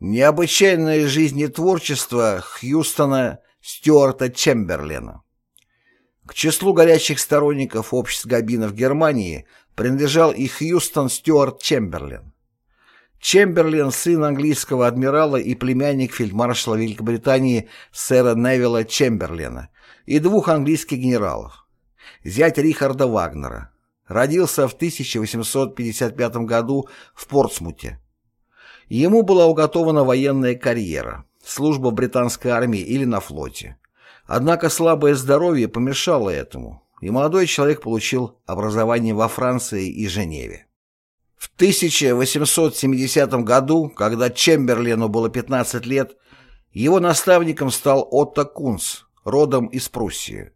Необычайная жизнь и творчество Хьюстона Стюарта Чемберлена. К числу горячих сторонников обществ Габина в Германии принадлежал и Хьюстон Стюарт Чемберлен. Чемберлен – сын английского адмирала и племянник фельдмаршала Великобритании сэра Невилла Чемберлена и двух английских генералов. Зять Рихарда Вагнера. Родился в 1855 году в Портсмуте. Ему была уготована военная карьера, служба в британской армии или на флоте. Однако слабое здоровье помешало этому, и молодой человек получил образование во Франции и Женеве. В 1870 году, когда Чемберлену было 15 лет, его наставником стал Отто Кунц, родом из Пруссии.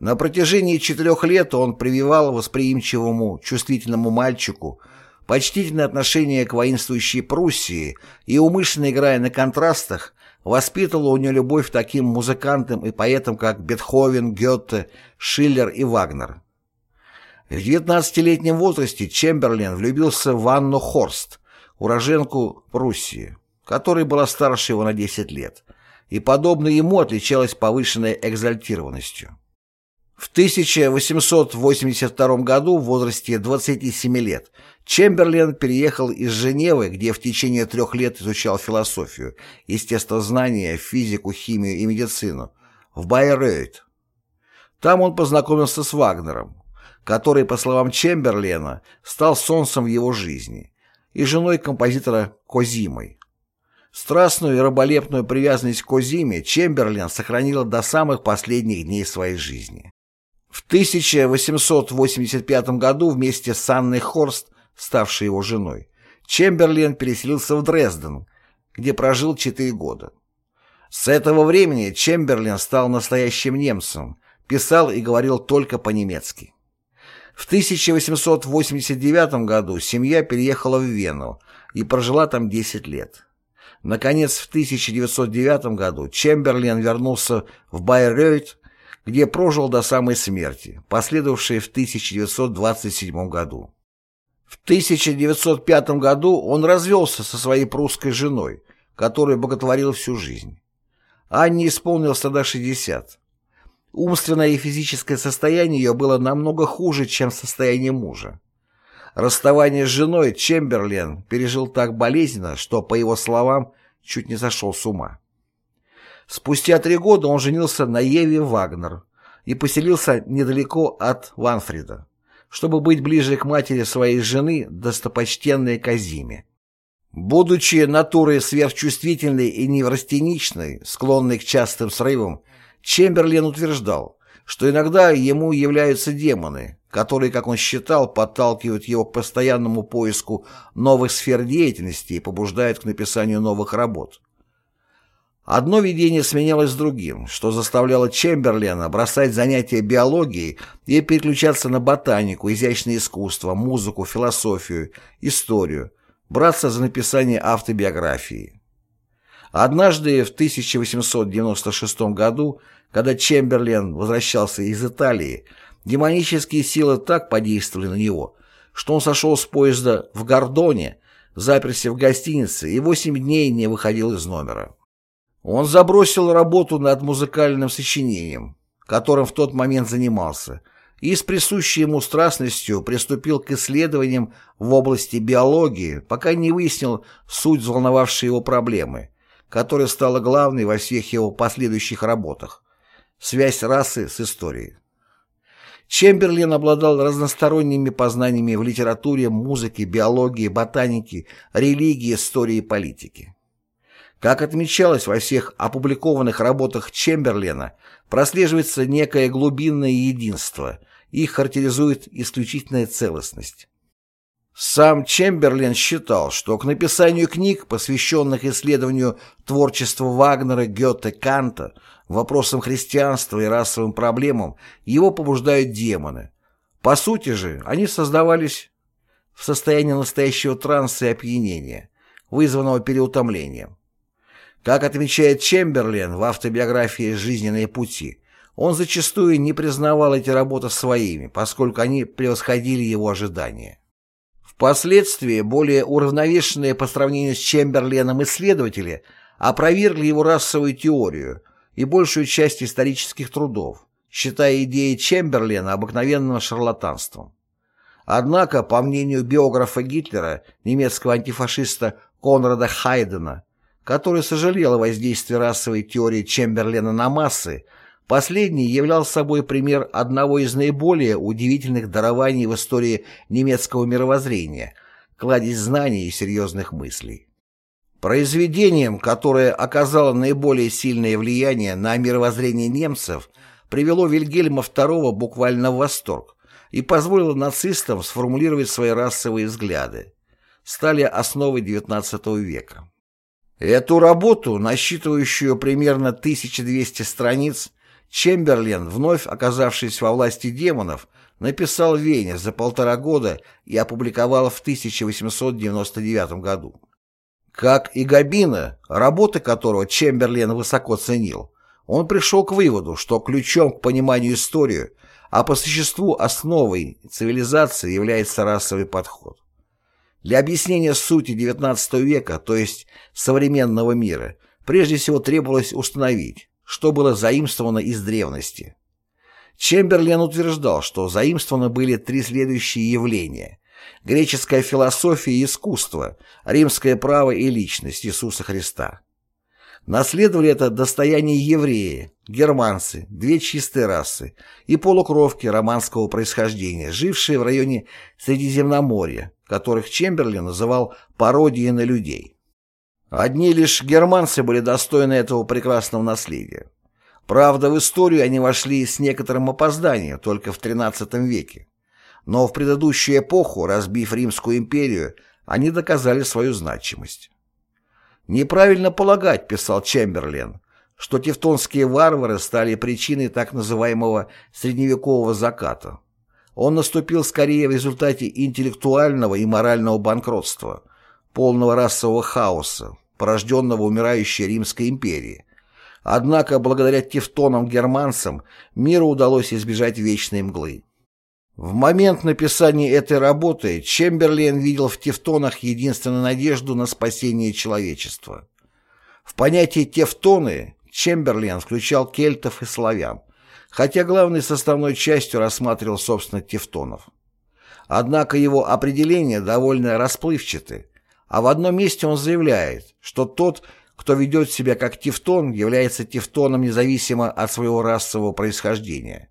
На протяжении четырех лет он прививал восприимчивому, чувствительному мальчику почтительное отношение к воинствующей Пруссии и, умышленно играя на контрастах, воспитывала у нее любовь к таким музыкантам и поэтам, как Бетховен, Гёте, Шиллер и Вагнер. В 19-летнем возрасте Чемберлен влюбился в Анну Хорст, уроженку Пруссии, которая была старше его на 10 лет, и, подобно ему, отличалась повышенной экзальтированностью. В 1882 году в возрасте 27 лет Чемберлен переехал из Женевы, где в течение трех лет изучал философию, естествознание, физику, химию и медицину, в Байерейт. Там он познакомился с Вагнером, который, по словам Чемберлена, стал солнцем в его жизни, и женой композитора Козимой. Страстную и раболепную привязанность к Козиме Чемберлен сохранил до самых последних дней своей жизни. В 1885 году вместе с Анной Хорст, ставшей его женой, Чемберлен переселился в Дрезден, где прожил четыре года. С этого времени Чемберлен стал настоящим немцем, писал и говорил только по-немецки. В 1889 году семья переехала в Вену и прожила там 10 лет. Наконец, в 1909 году Чемберлен вернулся в Байройт где прожил до самой смерти, последовавшей в 1927 году. В 1905 году он развелся со своей прусской женой, которую боготворил всю жизнь. Анне исполнилось тогда 60. Умственное и физическое состояние ее было намного хуже, чем состояние мужа. Расставание с женой Чемберлен пережил так болезненно, что, по его словам, чуть не сошел с ума. Спустя три года он женился на Еве Вагнер и поселился недалеко от Ванфрида, чтобы быть ближе к матери своей жены, достопочтенной Казиме. Будучи натурой сверхчувствительной и неврастеничной, склонной к частым срывам, Чемберлен утверждал, что иногда ему являются демоны, которые, как он считал, подталкивают его к постоянному поиску новых сфер деятельности и побуждают к написанию новых работ. Одно видение сменялось другим, что заставляло Чемберлена бросать занятия биологией и переключаться на ботанику, изящное искусство, музыку, философию, историю, браться за написание автобиографии. Однажды в 1896 году, когда Чемберлен возвращался из Италии, демонические силы так подействовали на него, что он сошел с поезда в Гордоне, заперся в гостинице и восемь дней не выходил из номера. Он забросил работу над музыкальным сочинением, которым в тот момент занимался, и с присущей ему страстностью приступил к исследованиям в области биологии, пока не выяснил суть взволновавшей его проблемы, которая стала главной во всех его последующих работах – связь расы с историей. Чемберлин обладал разносторонними познаниями в литературе, музыке, биологии, ботанике, религии, истории и политике. Как отмечалось во всех опубликованных работах Чемберлена, прослеживается некое глубинное единство, их характеризует исключительная целостность. Сам Чемберлен считал, что к написанию книг, посвященных исследованию творчества Вагнера, Гёте, Канта, вопросам христианства и расовым проблемам, его побуждают демоны. По сути же, они создавались в состоянии настоящего транса и опьянения, вызванного переутомлением. Как отмечает Чемберлен в автобиографии «Жизненные пути», он зачастую не признавал эти работы своими, поскольку они превосходили его ожидания. Впоследствии более уравновешенные по сравнению с Чемберленом исследователи опровергли его расовую теорию и большую часть исторических трудов, считая идеи Чемберлена обыкновенным шарлатанством. Однако, по мнению биографа Гитлера, немецкого антифашиста Конрада Хайдена, который сожалел о воздействии расовой теории Чемберлена на массы, последний являл собой пример одного из наиболее удивительных дарований в истории немецкого мировоззрения, кладезь знаний и серьезных мыслей. Произведением, которое оказало наиболее сильное влияние на мировоззрение немцев, привело Вильгельма II буквально в восторг, и позволило нацистам сформулировать свои расовые взгляды, стали основой XIX века. Эту работу, насчитывающую примерно 1200 страниц, Чемберлен, вновь оказавшись во власти демонов, написал в Вене за полтора года и опубликовал в 1899 году. Как и Габина, работы которого Чемберлен высоко ценил, он пришел к выводу, что ключом к пониманию истории а по существу основой цивилизации является расовый подход. Для объяснения сути XIX века, то есть современного мира, прежде всего требовалось установить, что было заимствовано из древности. Чемберлен утверждал, что заимствованы были три следующие явления – греческая философия и искусство, римское право и личность Иисуса Христа. Наследовали это достояние евреи, германцы, две чистые расы и полукровки романского происхождения, жившие в районе Средиземноморья, которых Чемберлин называл пародией на людей. Одни лишь германцы были достойны этого прекрасного наследия. Правда, в историю они вошли с некоторым опозданием только в XIII веке. Но в предыдущую эпоху, разбив Римскую империю, они доказали свою значимость. «Неправильно полагать», — писал Чемберлен, что тевтонские варвары стали причиной так называемого средневекового заката. Он наступил скорее в результате интеллектуального и морального банкротства, полного расового хаоса, порожденного умирающей Римской империей. Однако, благодаря тевтонам-германцам, миру удалось избежать вечной мглы. В момент написания этой работы Чемберлен видел в тевтонах единственную надежду на спасение человечества. В понятие «тевтоны» Чемберлен включал кельтов и славян, хотя главной составной частью рассматривал, собственно, тевтонов. Однако его определения довольно расплывчаты, а в одном месте он заявляет, что тот, кто ведет себя как тевтон, является тевтоном независимо от своего расового происхождения.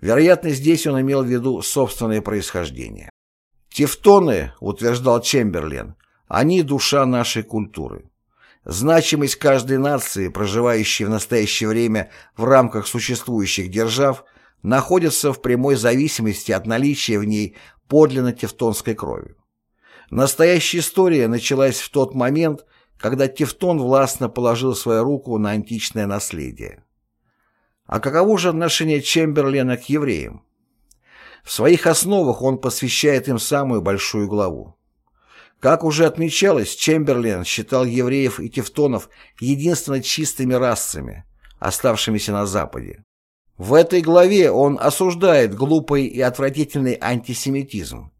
Вероятно, здесь он имел в виду собственное происхождение. «Тевтоны», — утверждал Чемберлен, — «они душа нашей культуры». Значимость каждой нации, проживающей в настоящее время в рамках существующих держав, находится в прямой зависимости от наличия в ней подлинно тевтонской крови. Настоящая история началась в тот момент, когда Тевтон властно положил свою руку на античное наследие. А каково же отношение Чемберлена к евреям? В своих основах он посвящает им самую большую главу. Как уже отмечалось, Чемберлен считал евреев и тевтонов единственно чистыми расами, оставшимися на Западе. В этой главе он осуждает глупый и отвратительный антисемитизм.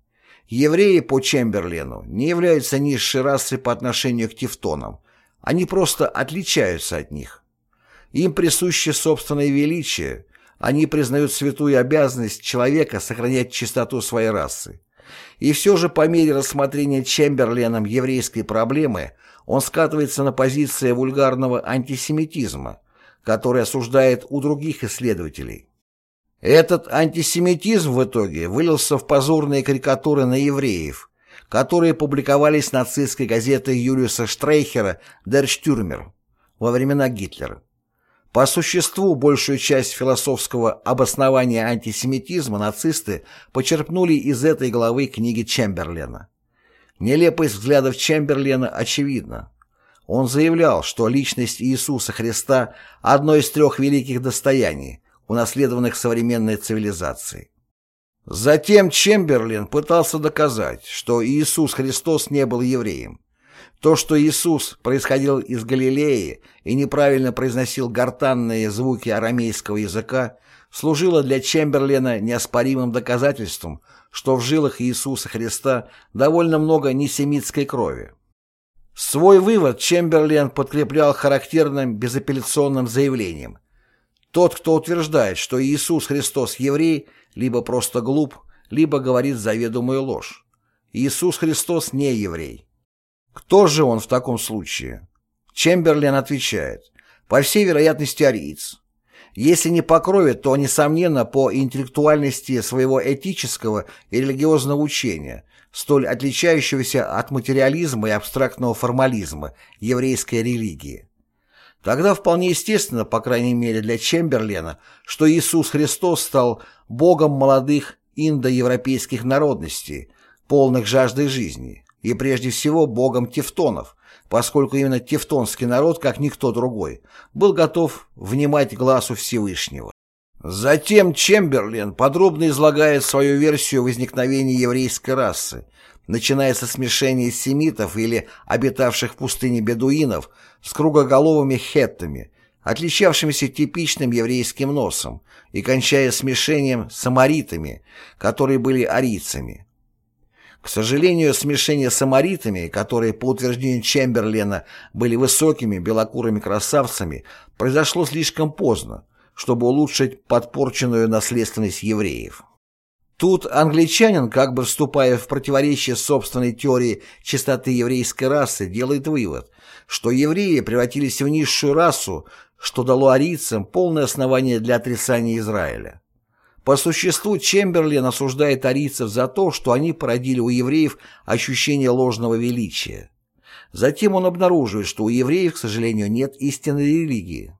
Евреи по Чемберлену не являются низшей расой по отношению к тевтонам, они просто отличаются от них. Им присуще собственное величие, они признают святую обязанность человека сохранять чистоту своей расы. И все же по мере рассмотрения Чемберленом еврейской проблемы он скатывается на позиции вульгарного антисемитизма, который осуждает у других исследователей. Этот антисемитизм в итоге вылился в позорные карикатуры на евреев, которые публиковались нацистской газетой Юлиуса Штрейхера «Дер Штюрмер» во времена Гитлера. По существу, большую часть философского обоснования антисемитизма нацисты почерпнули из этой главы книги Чемберлена. Нелепость взглядов Чемберлена очевидна. Он заявлял, что личность Иисуса Христа – одно из трех великих достояний, унаследованных современной цивилизацией. Затем Чемберлен пытался доказать, что Иисус Христос не был евреем. То, что Иисус происходил из Галилеи и неправильно произносил гортанные звуки арамейского языка, служило для Чемберлена неоспоримым доказательством, что в жилах Иисуса Христа довольно много несемитской крови. Свой вывод Чемберлен подкреплял характерным безапелляционным заявлением. Тот, кто утверждает, что Иисус Христос еврей, либо просто глуп, либо говорит заведомую ложь. Иисус Христос не еврей. Кто же он в таком случае? Чемберлен отвечает, по всей вероятности ариец. Если не по крови, то, несомненно, по интеллектуальности своего этического и религиозного учения, столь отличающегося от материализма и абстрактного формализма еврейской религии. Тогда вполне естественно, по крайней мере для Чемберлена, что Иисус Христос стал Богом молодых индоевропейских народностей, полных жаждой жизни, и прежде всего Богом тевтонов, поскольку именно тевтонский народ, как никто другой, был готов внимать глазу Всевышнего. Затем Чемберлен подробно излагает свою версию возникновения еврейской расы, начиная со смешения семитов или обитавших в пустыне бедуинов с кругоголовыми хеттами, отличавшимися типичным еврейским носом, и кончая смешением самаритами, которые были арийцами. К сожалению, смешение с самаритами, которые, по утверждению Чемберлена, были высокими белокурыми красавцами, произошло слишком поздно, чтобы улучшить подпорченную наследственность евреев. Тут англичанин, как бы вступая в противоречие собственной теории чистоты еврейской расы, делает вывод, что евреи превратились в низшую расу, что дало арийцам полное основание для отрицания Израиля. По существу Чемберлен осуждает арийцев за то, что они породили у евреев ощущение ложного величия. Затем он обнаруживает, что у евреев, к сожалению, нет истинной религии.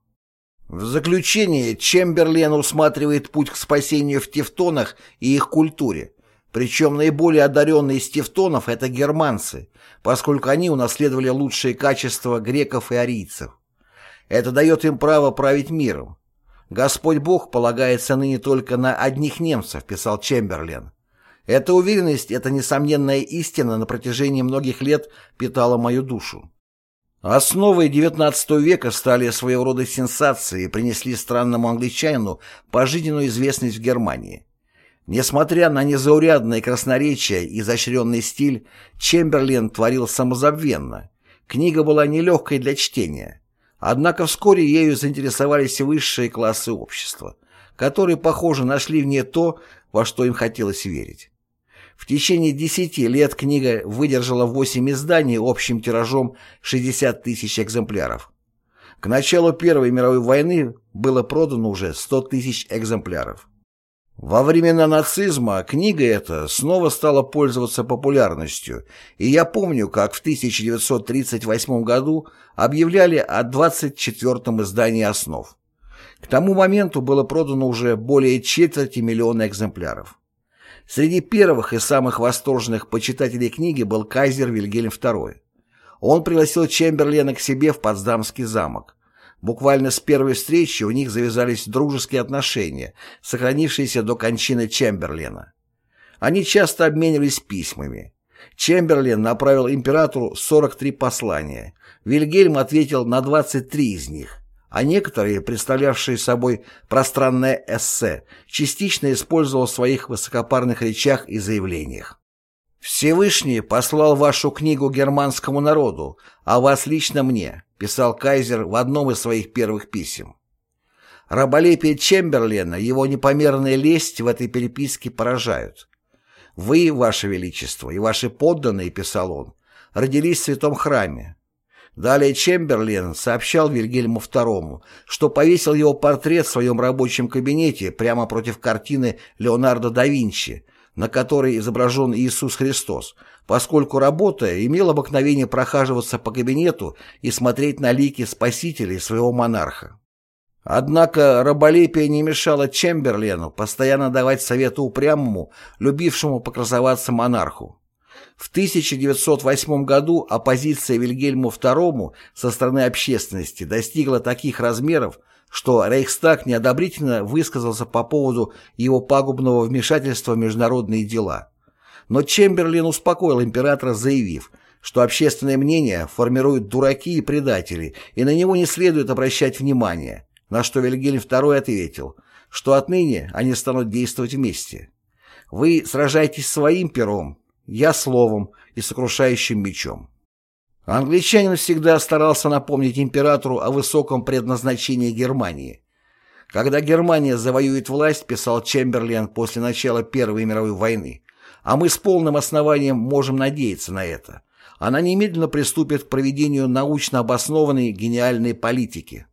В заключение Чемберлен усматривает путь к спасению в тевтонах и их культуре. Причем наиболее одаренные из тевтонов – это германцы, поскольку они унаследовали лучшие качества греков и арийцев. Это дает им право править миром. «Господь Бог полагается ныне только на одних немцев», – писал Чемберлен. Эта уверенность, эта несомненная истина на протяжении многих лет питала мою душу. Основой XIX века стали своего рода сенсации и принесли странному англичанину пожизненную известность в Германии. Несмотря на незаурядное красноречие и изощренный стиль, Чемберлен творил самозабвенно. Книга была нелегкой для чтения. Однако вскоре ею заинтересовались высшие классы общества, которые, похоже, нашли в ней то, во что им хотелось верить. В течение 10 лет книга выдержала 8 изданий общим тиражом 60 тысяч экземпляров. К началу Первой мировой войны было продано уже 100 тысяч экземпляров. Во времена нацизма книга эта снова стала пользоваться популярностью, и я помню, как в 1938 году объявляли о 24-м издании «Основ». К тому моменту было продано уже более четверти миллиона экземпляров. Среди первых и самых восторженных почитателей книги был кайзер Вильгельм II. Он пригласил Чемберлена к себе в Потсдамский замок. Буквально с первой встречи у них завязались дружеские отношения, сохранившиеся до кончины Чемберлена. Они часто обменивались письмами. Чемберлен направил императору 43 послания. Вильгельм ответил на 23 из них а некоторые, представлявшие собой пространное эссе, частично использовал в своих высокопарных речах и заявлениях. «Всевышний послал вашу книгу германскому народу, а вас лично мне», писал Кайзер в одном из своих первых писем. Раболепие Чемберлена, его непомерная лесть в этой переписке поражают. «Вы, Ваше Величество, и ваши подданные», — писал он, — «родились в святом храме, Далее Чемберлен сообщал Вильгельму II, что повесил его портрет в своем рабочем кабинете прямо против картины Леонардо да Винчи, на которой изображен Иисус Христос, поскольку работа имела обыкновение прохаживаться по кабинету и смотреть на лики спасителей своего монарха. Однако раболепие не мешало Чемберлену постоянно давать советы упрямому, любившему покрасоваться монарху. В 1908 году оппозиция Вильгельму II со стороны общественности достигла таких размеров, что Рейхстаг неодобрительно высказался по поводу его пагубного вмешательства в международные дела. Но Чемберлен успокоил императора, заявив, что общественное мнение формируют дураки и предатели, и на него не следует обращать внимания, на что Вильгельм II ответил, что отныне они станут действовать вместе. Вы сражаетесь своим пером, я словом и сокрушающим мечом. Англичанин всегда старался напомнить императору о высоком предназначении Германии. Когда Германия завоюет власть, писал Чемберлен после начала Первой мировой войны, а мы с полным основанием можем надеяться на это, она немедленно приступит к проведению научно обоснованной гениальной политики.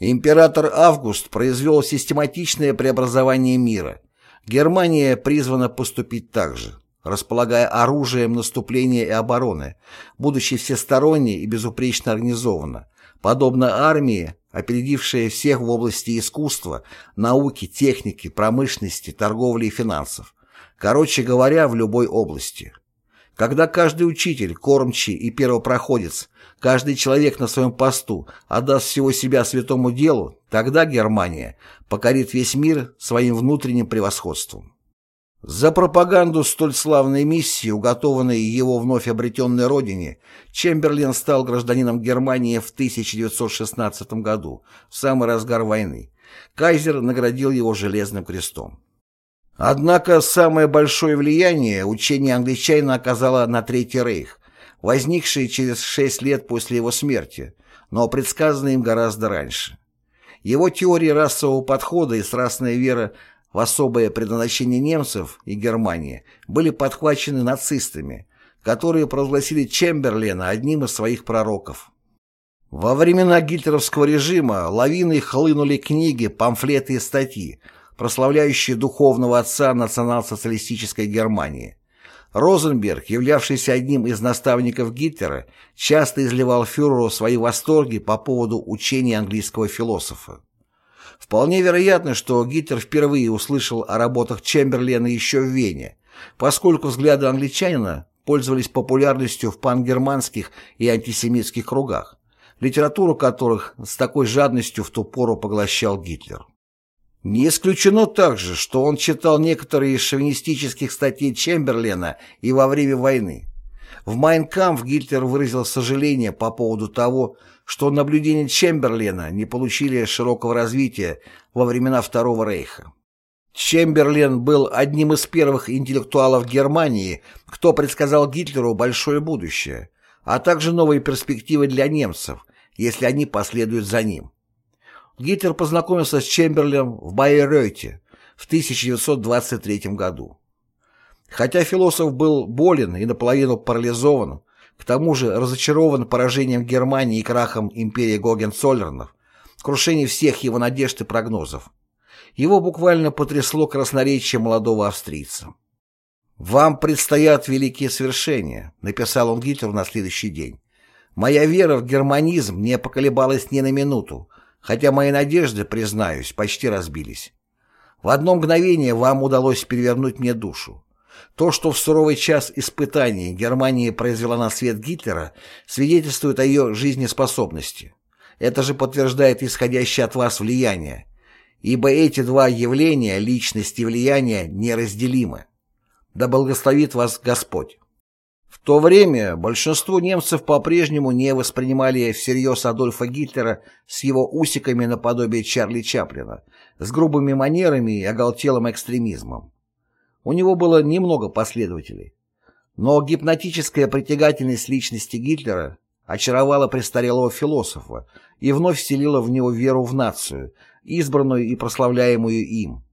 Император Август произвел систематичное преобразование мира. Германия призвана поступить так же, располагая оружием наступления и обороны, будучи всесторонне и безупречно организована, подобно армии, опередившая всех в области искусства, науки, техники, промышленности, торговли и финансов. Короче говоря, в любой области. Когда каждый учитель, кормчий и первопроходец, каждый человек на своем посту отдаст всего себя святому делу, тогда Германия покорит весь мир своим внутренним превосходством. За пропаганду столь славной миссии, уготованной его вновь обретенной родине, Чемберлен стал гражданином Германии в 1916 году, в самый разгар войны. Кайзер наградил его Железным крестом. Однако самое большое влияние учение англичанина оказало на Третий Рейх, возникший через шесть лет после его смерти, но предсказанный им гораздо раньше. Его теории расового подхода и страстная вера в особое предназначение немцев и Германии были подхвачены нацистами, которые провозгласили Чемберлена одним из своих пророков. Во времена гитлеровского режима лавиной хлынули книги, памфлеты и статьи, прославляющие духовного отца национал-социалистической Германии. Розенберг, являвшийся одним из наставников Гитлера, часто изливал фюреру свои восторги по поводу учения английского философа. Вполне вероятно, что Гитлер впервые услышал о работах Чемберлена еще в Вене, поскольку взгляды англичанина пользовались популярностью в пангерманских и антисемитских кругах, литературу которых с такой жадностью в ту пору поглощал Гитлер. Не исключено также, что он читал некоторые из шовинистических статей Чемберлена и во время войны. В «Майнкамп» Гитлер выразил сожаление по поводу того, что наблюдения Чемберлена не получили широкого развития во времена Второго Рейха. Чемберлен был одним из первых интеллектуалов Германии, кто предсказал Гитлеру большое будущее, а также новые перспективы для немцев, если они последуют за ним. Гитлер познакомился с Чемберленом в Байерёйте в 1923 году. Хотя философ был болен и наполовину парализован, к тому же разочарован поражением Германии и крахом империи Гогенцоллернов, крушение всех его надежд и прогнозов. Его буквально потрясло красноречие молодого австрийца. «Вам предстоят великие свершения», — написал он Гитлеру на следующий день. «Моя вера в германизм не поколебалась ни на минуту, хотя мои надежды, признаюсь, почти разбились. В одно мгновение вам удалось перевернуть мне душу. То, что в суровый час испытаний Германия произвела на свет Гитлера, свидетельствует о ее жизнеспособности. Это же подтверждает исходящее от вас влияние, ибо эти два явления, личность и влияние, неразделимы. Да благословит вас Господь. В то время большинство немцев по-прежнему не воспринимали всерьез Адольфа Гитлера с его усиками наподобие Чарли Чаплина, с грубыми манерами и оголтелым экстремизмом. У него было немного последователей. Но гипнотическая притягательность личности Гитлера очаровала престарелого философа и вновь вселила в него веру в нацию, избранную и прославляемую им.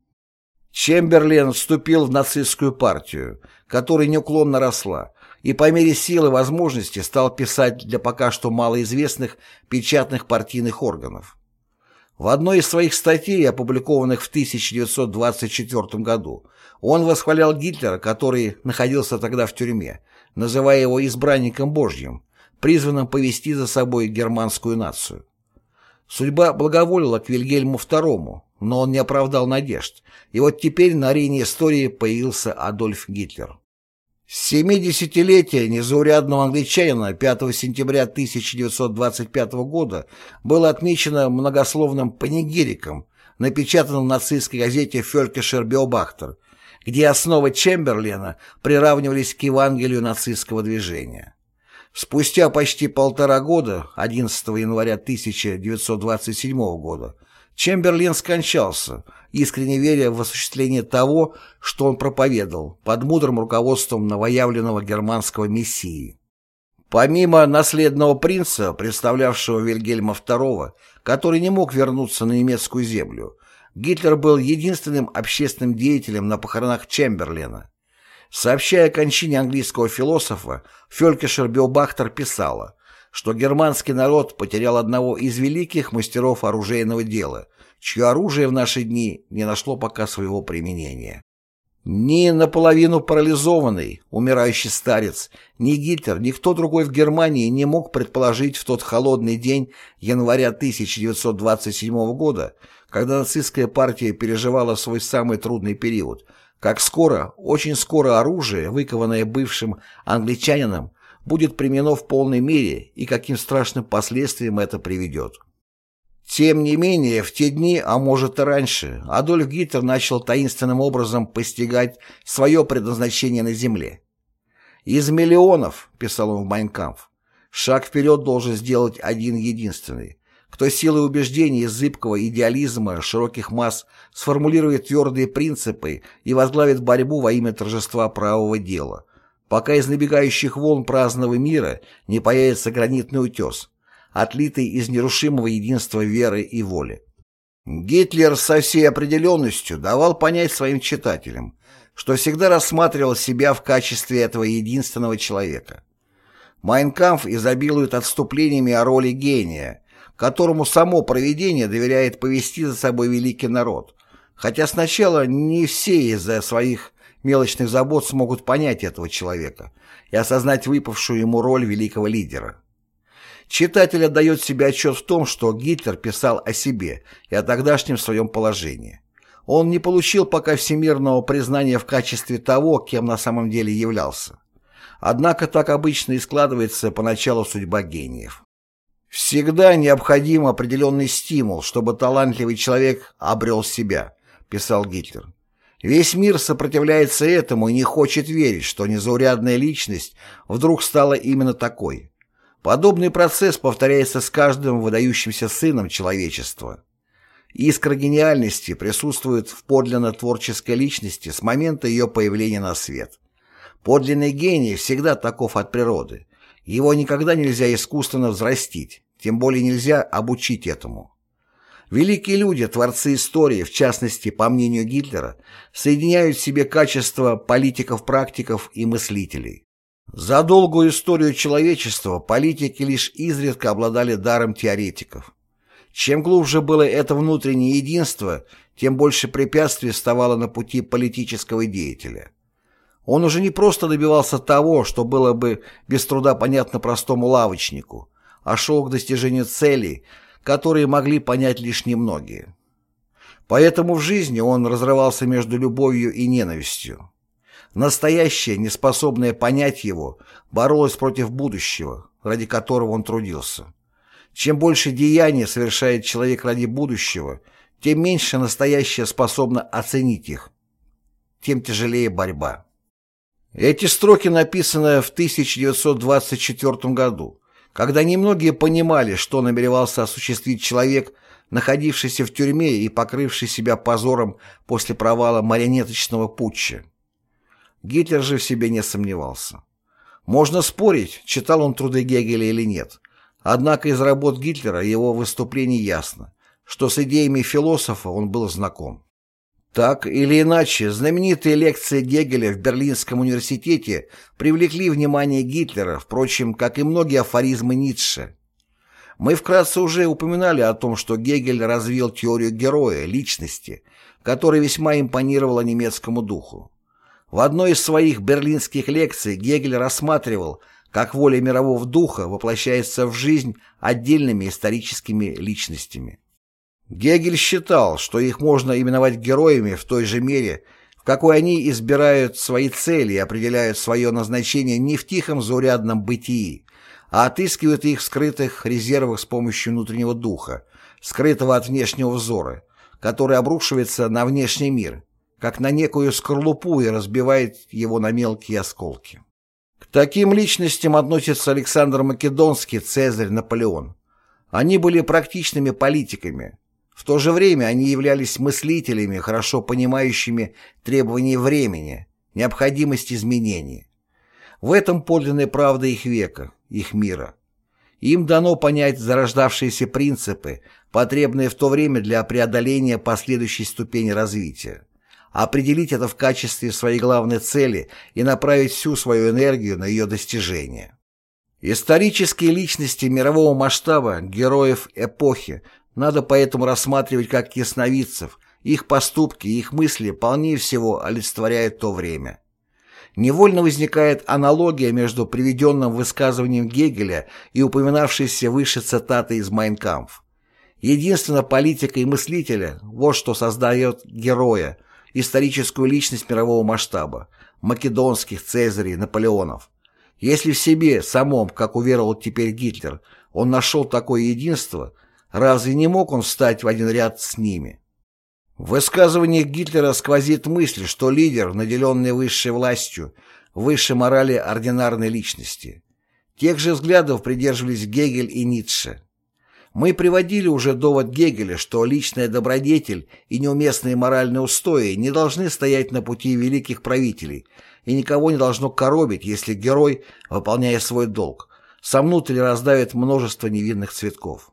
Чемберлен вступил в нацистскую партию, которая неуклонно росла, и по мере силы и возможности стал писать для пока что малоизвестных печатных партийных органов. В одной из своих статей, опубликованных в 1924 году, он восхвалял Гитлера, который находился тогда в тюрьме, называя его избранником Божьим, призванным повести за собой германскую нацию. Судьба благоволила к Вильгельму II, но он не оправдал надежд, и вот теперь на арене истории появился Адольф Гитлер. Семидесятилетие незаурядного англичанина 5 сентября 1925 года было отмечено многословным панигириком, напечатанным в нацистской газете «Фелькешер Биобахтер», где основы Чемберлена приравнивались к Евангелию нацистского движения. Спустя почти полтора года, 11 января 1927 года, Чемберлен скончался, искренне веря в осуществление того, что он проповедовал, под мудрым руководством новоявленного германского мессии. Помимо наследного принца, представлявшего Вильгельма II, который не мог вернуться на немецкую землю, Гитлер был единственным общественным деятелем на похоронах Чемберлена. Сообщая о кончине английского философа, Фелькишер Биобахтер писала, что германский народ потерял одного из великих мастеров оружейного дела, чье оружие в наши дни не нашло пока своего применения. Ни наполовину парализованный, умирающий старец, ни Гитлер, ни кто другой в Германии не мог предположить в тот холодный день января 1927 года, когда нацистская партия переживала свой самый трудный период, как скоро, очень скоро оружие, выкованное бывшим англичанином, будет применено в полной мере и каким страшным последствиям это приведет. Тем не менее, в те дни, а может и раньше, Адольф Гитлер начал таинственным образом постигать свое предназначение на земле. «Из миллионов», — писал он в «Майнкампф», — «шаг вперед должен сделать один единственный, кто силой убеждений зыбкого идеализма широких масс сформулирует твердые принципы и возглавит борьбу во имя торжества правого дела, пока из набегающих волн праздного мира не появится гранитный утес, отлитый из нерушимого единства веры и воли. Гитлер со всей определенностью давал понять своим читателям, что всегда рассматривал себя в качестве этого единственного человека. Майнкамф изобилует отступлениями о роли гения, которому само провидение доверяет повести за собой великий народ, хотя сначала не все из-за своих мелочных забот смогут понять этого человека и осознать выпавшую ему роль великого лидера. Читатель отдает себе отчет в том, что Гитлер писал о себе и о тогдашнем своем положении. Он не получил пока всемирного признания в качестве того, кем на самом деле являлся. Однако так обычно и складывается поначалу судьба гениев. «Всегда необходим определенный стимул, чтобы талантливый человек обрел себя», – писал Гитлер. Весь мир сопротивляется этому и не хочет верить, что незаурядная личность вдруг стала именно такой. Подобный процесс повторяется с каждым выдающимся сыном человечества. Искра гениальности присутствует в подлинно творческой личности с момента ее появления на свет. Подлинный гений всегда таков от природы. Его никогда нельзя искусственно взрастить, тем более нельзя обучить этому. Великие люди, творцы истории, в частности, по мнению Гитлера, соединяют в себе качества политиков-практиков и мыслителей. За долгую историю человечества политики лишь изредка обладали даром теоретиков. Чем глубже было это внутреннее единство, тем больше препятствий вставало на пути политического деятеля. Он уже не просто добивался того, что было бы без труда понятно простому лавочнику, а шел к достижению целей, которые могли понять лишь немногие. Поэтому в жизни он разрывался между любовью и ненавистью. Настоящее, неспособное понять его, боролось против будущего, ради которого он трудился. Чем больше деяний совершает человек ради будущего, тем меньше настоящее способно оценить их, тем тяжелее борьба. Эти строки написаны в 1924 году, когда немногие понимали, что намеревался осуществить человек, находившийся в тюрьме и покрывший себя позором после провала марионеточного путча. Гитлер же в себе не сомневался. Можно спорить, читал он труды Гегеля или нет. Однако из работ Гитлера и его выступлений ясно, что с идеями философа он был знаком. Так или иначе, знаменитые лекции Гегеля в Берлинском университете привлекли внимание Гитлера, впрочем, как и многие афоризмы Ницше. Мы вкратце уже упоминали о том, что Гегель развил теорию героя, личности, которая весьма импонировала немецкому духу. В одной из своих берлинских лекций Гегель рассматривал, как воля мирового духа воплощается в жизнь отдельными историческими личностями. Гегель считал, что их можно именовать героями в той же мере, в какой они избирают свои цели и определяют свое назначение не в тихом заурядном бытии, а отыскивают их в скрытых резервах с помощью внутреннего духа, скрытого от внешнего взора, который обрушивается на внешний мир, как на некую скорлупу и разбивает его на мелкие осколки. К таким личностям относятся Александр Македонский, Цезарь, Наполеон. Они были практичными политиками. В то же время они являлись мыслителями, хорошо понимающими требования времени, необходимость изменений. В этом подлинная правда их века, их мира. Им дано понять зарождавшиеся принципы, потребные в то время для преодоления последующей ступени развития определить это в качестве своей главной цели и направить всю свою энергию на ее достижение. Исторические личности мирового масштаба, героев эпохи, надо поэтому рассматривать как ясновидцев, их поступки их мысли полнее всего олицетворяют то время. Невольно возникает аналогия между приведенным высказыванием Гегеля и упоминавшейся выше цитатой из «Майнкампф». Единственно политика и мыслителя – вот что создает героя – историческую личность мирового масштаба, македонских, Цезарей, Наполеонов. Если в себе самом, как уверовал теперь Гитлер, он нашел такое единство, разве не мог он встать в один ряд с ними? В высказываниях Гитлера сквозит мысль, что лидер, наделенный высшей властью, высшей морали ординарной личности. Тех же взглядов придерживались Гегель и Ницше. Мы приводили уже довод Гегеля, что личная добродетель и неуместные моральные устои не должны стоять на пути великих правителей, и никого не должно коробить, если герой, выполняя свой долг, сомнут или раздавит множество невинных цветков.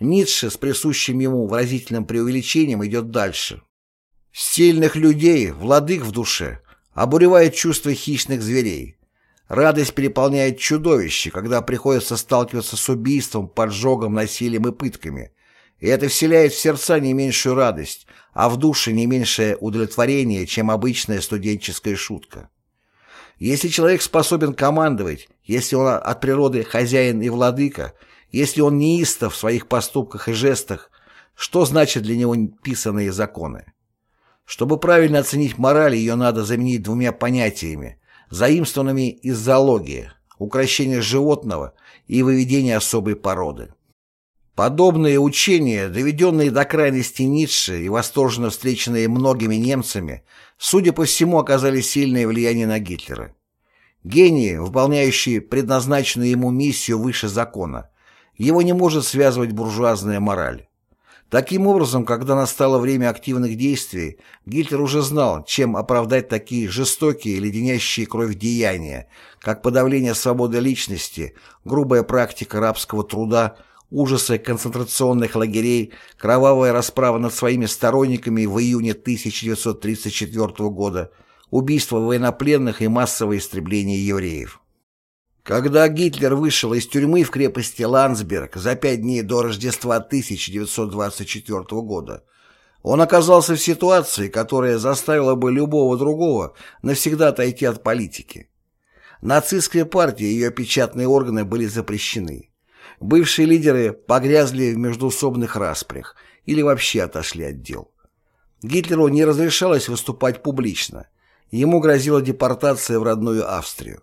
Ницше с присущим ему выразительным преувеличением идет дальше. Сильных людей, владык в душе, обуревает чувство хищных зверей, Радость переполняет чудовище, когда приходится сталкиваться с убийством, поджогом, насилием и пытками. И это вселяет в сердца не меньшую радость, а в душе не меньшее удовлетворение, чем обычная студенческая шутка. Если человек способен командовать, если он от природы хозяин и владыка, если он неистов в своих поступках и жестах, что значит для него писанные законы? Чтобы правильно оценить мораль, ее надо заменить двумя понятиями заимствованными из зоологии, укращения животного и выведения особой породы. Подобные учения, доведенные до крайности Ницше и восторженно встреченные многими немцами, судя по всему, оказали сильное влияние на Гитлера. Гений, выполняющий предназначенную ему миссию выше закона, его не может связывать буржуазная мораль. Таким образом, когда настало время активных действий, Гитлер уже знал, чем оправдать такие жестокие, леденящие кровь деяния, как подавление свободы личности, грубая практика рабского труда, ужасы концентрационных лагерей, кровавая расправа над своими сторонниками в июне 1934 года, убийство военнопленных и массовое истребление евреев. Когда Гитлер вышел из тюрьмы в крепости Ландсберг за пять дней до Рождества 1924 года, он оказался в ситуации, которая заставила бы любого другого навсегда отойти от политики. Нацистская партия и ее печатные органы были запрещены. Бывшие лидеры погрязли в междуусобных распрях или вообще отошли от дел. Гитлеру не разрешалось выступать публично. Ему грозила депортация в родную Австрию.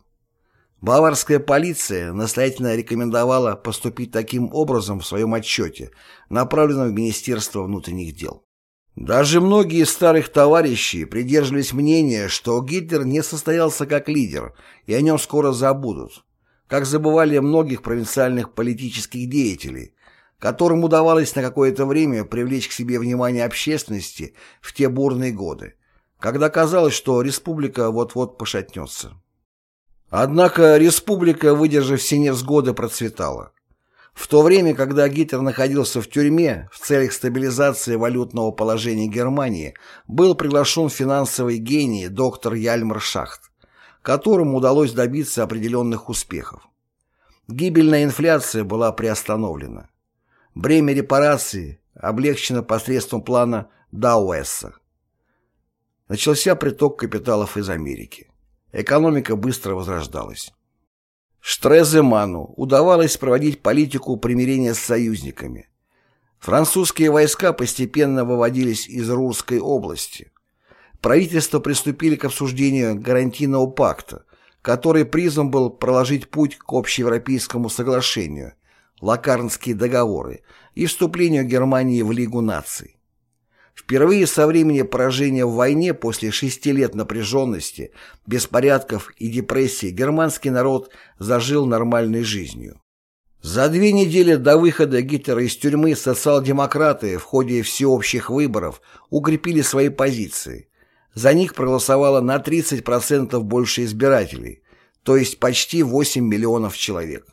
Баварская полиция настоятельно рекомендовала поступить таким образом в своем отчете, направленном в Министерство внутренних дел. Даже многие из старых товарищей придерживались мнения, что Гитлер не состоялся как лидер, и о нем скоро забудут, как забывали многих провинциальных политических деятелей, которым удавалось на какое-то время привлечь к себе внимание общественности в те бурные годы, когда казалось, что республика вот-вот пошатнется. Однако республика, выдержав все невзгоды, процветала. В то время, когда Гитлер находился в тюрьме, в целях стабилизации валютного положения Германии был приглашен финансовый гений доктор Яльмар Шахт, которому удалось добиться определенных успехов. Гибельная инфляция была приостановлена. Бремя репараций облегчено посредством плана Дауэсса. Начался приток капиталов из Америки. Экономика быстро возрождалась. Штреземану удавалось проводить политику примирения с союзниками. Французские войска постепенно выводились из Рурской области. Правительство приступили к обсуждению гарантийного пакта, который призван был проложить путь к общеевропейскому соглашению, Лакарнские договоры и вступлению Германии в Лигу наций. Впервые со времени поражения в войне после шести лет напряженности, беспорядков и депрессии германский народ зажил нормальной жизнью. За две недели до выхода Гитлера из тюрьмы социал-демократы в ходе всеобщих выборов укрепили свои позиции. За них проголосовало на 30% больше избирателей, то есть почти 8 миллионов человек.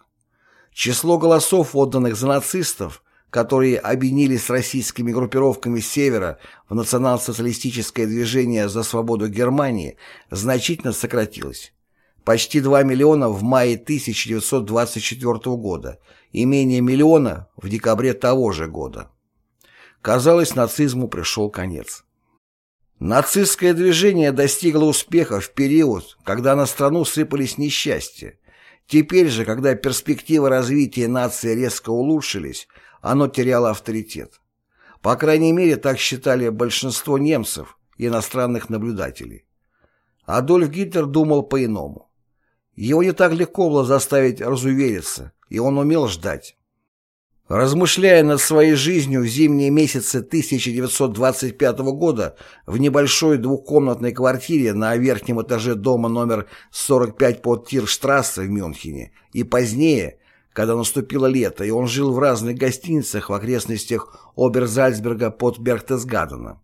Число голосов, отданных за нацистов, которые объединились с российскими группировками севера в национал-социалистическое движение за свободу Германии, значительно сократилось. Почти 2 миллиона в мае 1924 года и менее миллиона в декабре того же года. Казалось, нацизму пришел конец. Нацистское движение достигло успеха в период, когда на страну сыпались несчастья. Теперь же, когда перспективы развития нации резко улучшились, оно теряло авторитет. По крайней мере, так считали большинство немцев и иностранных наблюдателей. Адольф Гитлер думал по-иному. Его не так легко было заставить разувериться, и он умел ждать. Размышляя над своей жизнью в зимние месяцы 1925 года в небольшой двухкомнатной квартире на верхнем этаже дома номер 45 под Тирштрассе в Мюнхене и позднее, когда наступило лето, и он жил в разных гостиницах в окрестностях Оберзальцберга под Берхтесгаденом,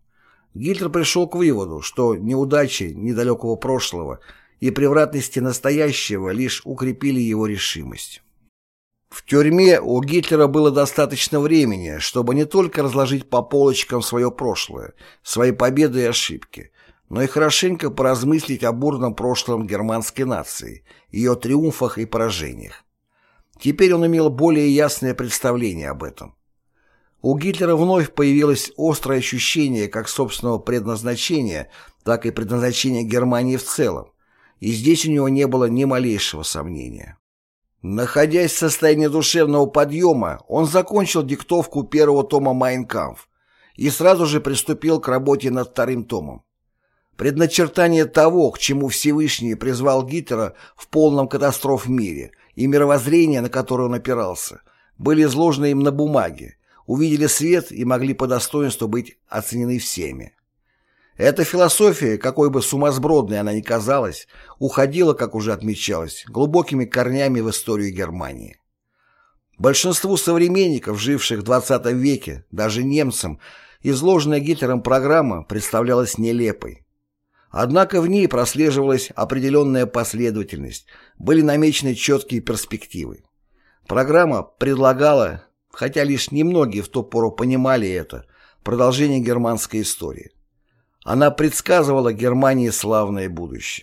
Гитлер пришел к выводу, что неудачи недалекого прошлого – и превратности настоящего лишь укрепили его решимость. В тюрьме у Гитлера было достаточно времени, чтобы не только разложить по полочкам свое прошлое, свои победы и ошибки, но и хорошенько поразмыслить о бурном прошлом германской нации, ее триумфах и поражениях. Теперь он имел более ясное представление об этом. У Гитлера вновь появилось острое ощущение как собственного предназначения, так и предназначения Германии в целом, и здесь у него не было ни малейшего сомнения. Находясь в состоянии душевного подъема, он закончил диктовку первого тома «Майнкамф» и сразу же приступил к работе над вторым томом. Предначертание того, к чему Всевышний призвал Гитлера в полном катастроф мире, и мировоззрение, на которое он опирался, были изложены им на бумаге, увидели свет и могли по достоинству быть оценены всеми. Эта философия, какой бы сумасбродной она ни казалась, уходила, как уже отмечалось, глубокими корнями в историю Германии. Большинству современников, живших в 20 веке, даже немцам, изложенная Гитлером программа представлялась нелепой. Однако в ней прослеживалась определенная последовательность, были намечены четкие перспективы. Программа предлагала, хотя лишь немногие в ту пору понимали это, продолжение германской истории. Она предсказывала Германии славное будущее.